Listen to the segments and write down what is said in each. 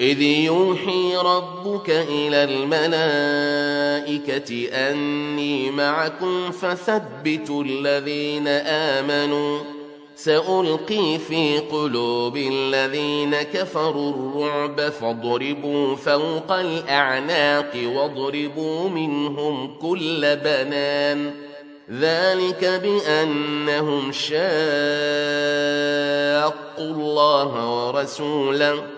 إذ يوحي ربك إلى الملائكة أني معكم فثبتوا الذين آمنوا سألقي في قلوب الذين كفروا الرعب فاضربوا فوق الأعناق واضربوا منهم كل بنان ذلك بأنهم شاقوا الله ورسوله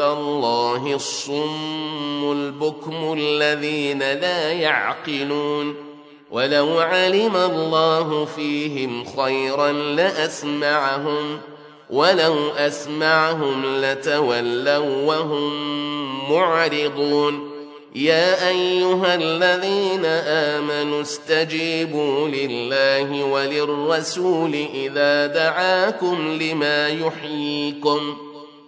الله الصم البكم الذين لا يعقلون. ولو علم الله فيهم خيرا لأسمعهم ولو أسمعهم لتولوا وهم معرضون. يا أيها الذين آمنوا استجيبوا لله وللرسول إذا دعاكم لما يحييكم.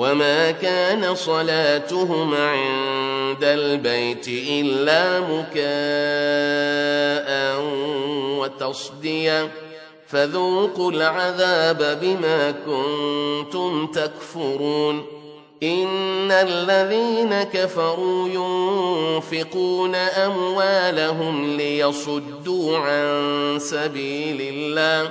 وما كان صلاتهم عند البيت إلا مكاء وتصديا فذوقوا العذاب بما كنتم تكفرون إن الذين كفروا ينفقون أموالهم ليصدوا عن سبيل الله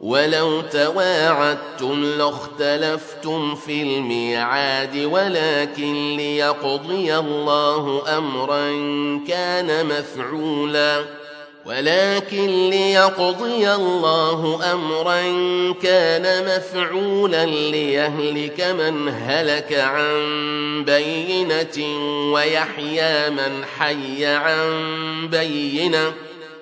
ولو تواعدتم لاختلفتم في الميعاد ولكن ليقضي الله أمرا كان مفعولا. ولكن ليقضي الله أمرا كان مفعولا ليهلك من هلك عن بينة ويحيى من حي عن بينة.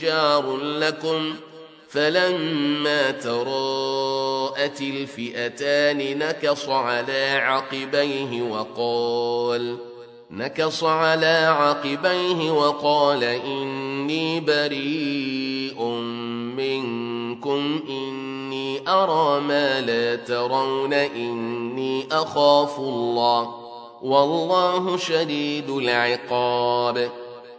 جار لكم فلما تراءت الفئتان نكص على عقبيه وقال نكص على عقبيه وقال إني بريء منكم إني أرى ما لا ترون إني أخاف الله والله شديد العقاب.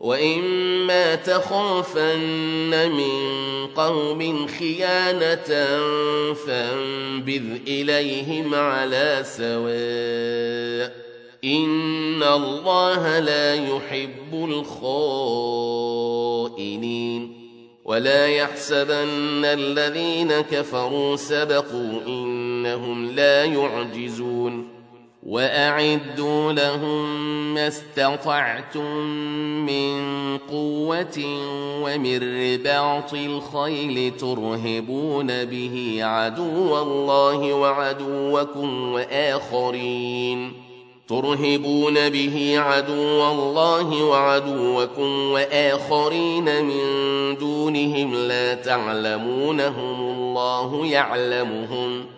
وإما تخافن من قوم خيانة فانبذ إليهم على سواء إن الله لا يحب الخائنين ولا يحسبن الذين كفروا سبقوا إنهم لا يعجزون وأعدوا لهم ما استطعتم من قوة ومن رباط الخيل ترهبون به عدو الله وعدوكم وآخرين ترهبون به عدو الله وعدوكم وآخرين من دونهم لا تعلمونهم الله يعلمهم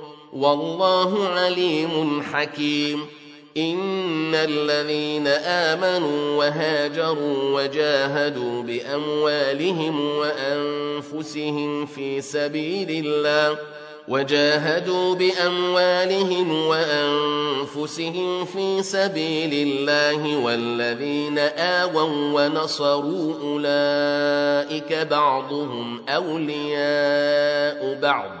والله عليم حكيم. إن الذين آمنوا وهاجروا وجاهدوا بأموالهم وأنفسهم في سبيل الله وجاهدوا بأموالهم وأنفسهم في سبيل الله والذين آووا ونصروا أولئك بعضهم أولياء بعض.